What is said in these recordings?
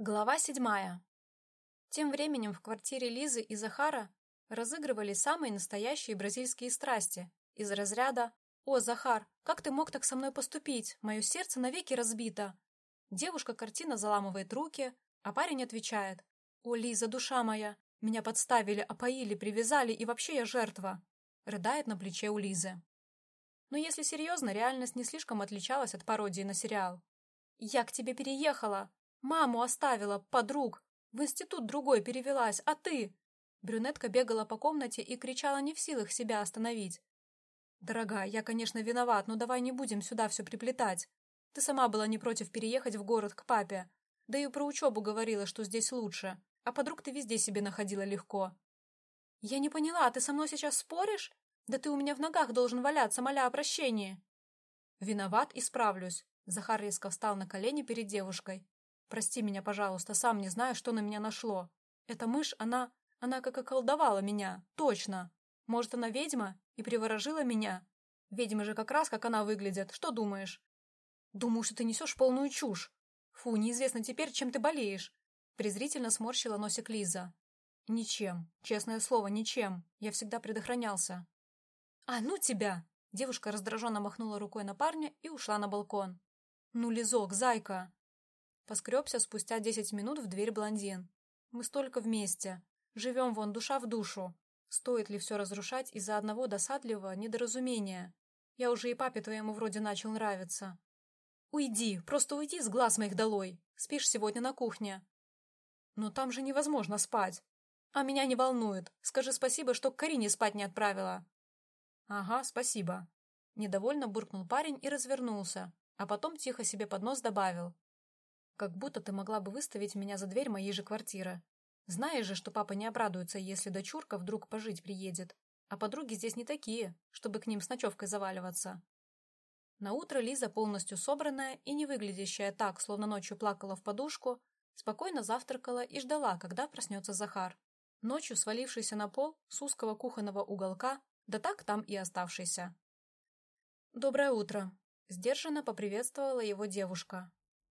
Глава седьмая. Тем временем в квартире Лизы и Захара разыгрывали самые настоящие бразильские страсти из разряда «О, Захар, как ты мог так со мной поступить? Мое сердце навеки разбито!» Девушка картина заламывает руки, а парень отвечает «О, Лиза, душа моя, меня подставили, опоили, привязали, и вообще я жертва!» Рыдает на плече у Лизы. Но если серьезно, реальность не слишком отличалась от пародии на сериал. «Я к тебе переехала!» Маму оставила, подруг. В институт другой перевелась, а ты? Брюнетка бегала по комнате и кричала не в силах себя остановить. «Дорогая, я, конечно, виноват, но давай не будем сюда все приплетать. Ты сама была не против переехать в город к папе. Да и про учебу говорила, что здесь лучше. А подруг ты везде себе находила легко». «Я не поняла, ты со мной сейчас споришь? Да ты у меня в ногах должен валяться, моля о прощении». «Виноват, исправлюсь». Захар резко встал на колени перед девушкой. Прости меня, пожалуйста, сам не знаю, что на меня нашло. Эта мышь, она... она как околдовала меня, точно. Может, она ведьма и приворожила меня? Ведьмы же как раз как она выглядит, что думаешь? Думаю, что ты несешь полную чушь. Фу, неизвестно теперь, чем ты болеешь. Презрительно сморщила носик Лиза. Ничем, честное слово, ничем. Я всегда предохранялся. А ну тебя! Девушка раздраженно махнула рукой на парня и ушла на балкон. «Ну, Лизок, зайка, Поскребся спустя десять минут в дверь блондин. Мы столько вместе. Живем вон душа в душу. Стоит ли все разрушать из-за одного досадливого недоразумения? Я уже и папе твоему вроде начал нравиться. Уйди, просто уйди с глаз моих долой. Спишь сегодня на кухне. Но там же невозможно спать. А меня не волнует. Скажи спасибо, что к Карине спать не отправила. Ага, спасибо. Недовольно буркнул парень и развернулся, а потом тихо себе под нос добавил. Как будто ты могла бы выставить меня за дверь моей же квартиры. Знаешь же, что папа не обрадуется, если дочурка вдруг пожить приедет. А подруги здесь не такие, чтобы к ним с ночевкой заваливаться. На утро Лиза, полностью собранная и не выглядящая так, словно ночью плакала в подушку, спокойно завтракала и ждала, когда проснется Захар. Ночью свалившийся на пол с узкого кухонного уголка, да так там и оставшийся. «Доброе утро!» — сдержанно поприветствовала его девушка.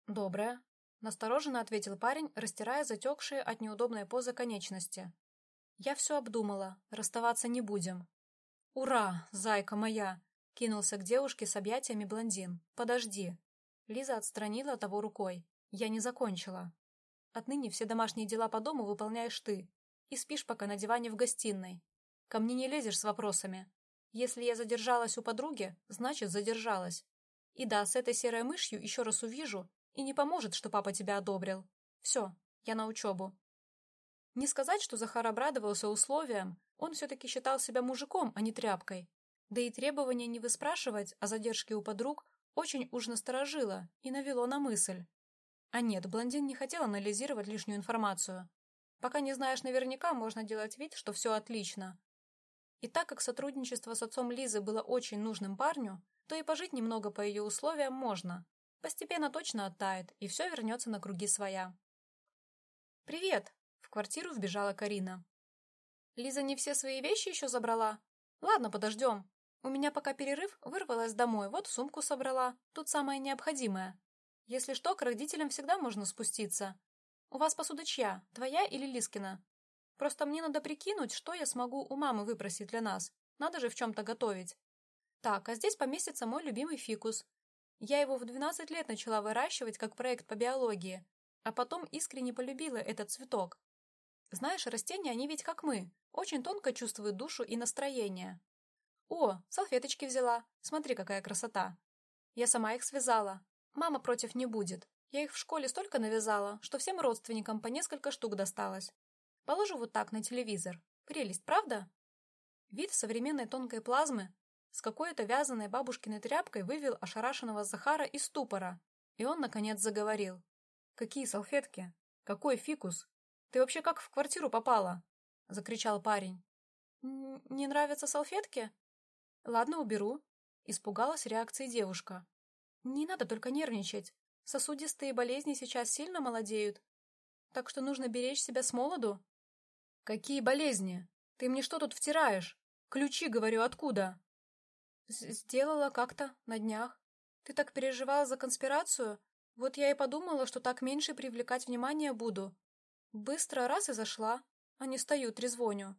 «Доброе», Настороженно ответил парень, растирая затекшие от неудобной позы конечности. «Я все обдумала. Расставаться не будем». «Ура, зайка моя!» — кинулся к девушке с объятиями блондин. «Подожди». Лиза отстранила того рукой. «Я не закончила. Отныне все домашние дела по дому выполняешь ты. И спишь пока на диване в гостиной. Ко мне не лезешь с вопросами. Если я задержалась у подруги, значит задержалась. И да, с этой серой мышью еще раз увижу, и не поможет, что папа тебя одобрил. Все, я на учебу. Не сказать, что Захар обрадовался условиям, он все-таки считал себя мужиком, а не тряпкой. Да и требование не выспрашивать о задержке у подруг очень уж насторожило и навело на мысль. А нет, блондин не хотел анализировать лишнюю информацию. Пока не знаешь наверняка, можно делать вид, что все отлично. И так как сотрудничество с отцом Лизы было очень нужным парню, то и пожить немного по ее условиям можно. Постепенно точно оттает, и все вернется на круги своя. «Привет!» — в квартиру вбежала Карина. «Лиза не все свои вещи еще забрала? Ладно, подождем. У меня пока перерыв, вырвалась домой, вот сумку собрала. Тут самое необходимое. Если что, к родителям всегда можно спуститься. У вас посуда чья, твоя или Лискина? Просто мне надо прикинуть, что я смогу у мамы выпросить для нас. Надо же в чем-то готовить. Так, а здесь поместится мой любимый фикус. Я его в 12 лет начала выращивать как проект по биологии, а потом искренне полюбила этот цветок. Знаешь, растения, они ведь как мы, очень тонко чувствуют душу и настроение. О, салфеточки взяла, смотри, какая красота. Я сама их связала. Мама против не будет. Я их в школе столько навязала, что всем родственникам по несколько штук досталось. Положу вот так на телевизор. Прелесть, правда? Вид современной тонкой плазмы с какой-то вязаной бабушкиной тряпкой вывел ошарашенного Захара из ступора, и он, наконец, заговорил. «Какие салфетки? Какой фикус? Ты вообще как в квартиру попала?» — закричал парень. «Не нравятся салфетки?» «Ладно, уберу», — испугалась реакцией девушка. «Не надо только нервничать. Сосудистые болезни сейчас сильно молодеют. Так что нужно беречь себя с молоду». «Какие болезни? Ты мне что тут втираешь? Ключи, говорю, откуда?» Сделала как-то на днях. Ты так переживала за конспирацию? Вот я и подумала, что так меньше привлекать внимание буду. Быстро раз и зашла, а не стою трезвоню.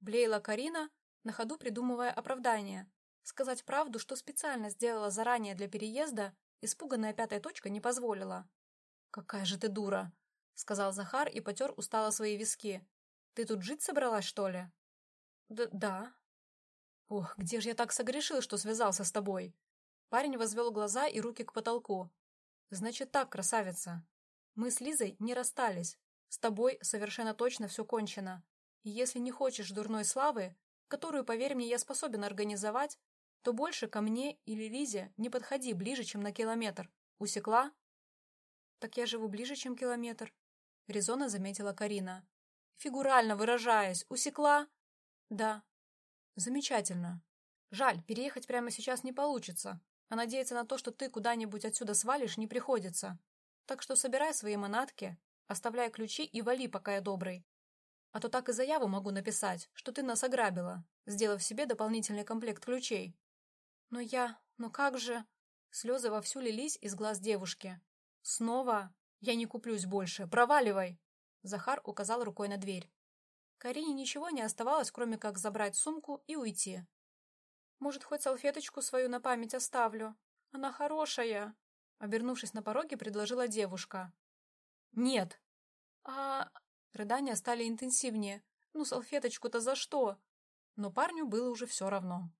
Блеяла Карина, на ходу придумывая оправдание. Сказать правду, что специально сделала заранее для переезда, испуганная пятая точка не позволила. «Какая же ты дура!» — сказал Захар и потер устало свои виски. «Ты тут жить собралась, что ли?» «Да, да». «Ох, где же я так согрешил, что связался с тобой?» Парень возвел глаза и руки к потолку. «Значит так, красавица. Мы с Лизой не расстались. С тобой совершенно точно все кончено. И если не хочешь дурной славы, которую, поверь мне, я способен организовать, то больше ко мне или Лизе не подходи ближе, чем на километр. Усекла? Так я живу ближе, чем километр, резонно заметила Карина. Фигурально выражаясь, усекла? Да. Замечательно. Жаль, переехать прямо сейчас не получится, а надеяться на то, что ты куда-нибудь отсюда свалишь, не приходится. Так что собирай свои манатки, оставляй ключи и вали, пока я добрый. А то так и заяву могу написать, что ты нас ограбила, сделав себе дополнительный комплект ключей. Но я... Ну как же... Слезы вовсю лились из глаз девушки. Снова? Я не куплюсь больше. Проваливай! Захар указал рукой на дверь. Карине ничего не оставалось, кроме как забрать сумку и уйти. Может, хоть салфеточку свою на память оставлю? Она хорошая. Обернувшись на пороге, предложила девушка. Нет. А... Рыдания стали интенсивнее. Ну, салфеточку-то за что? Но парню было уже все равно.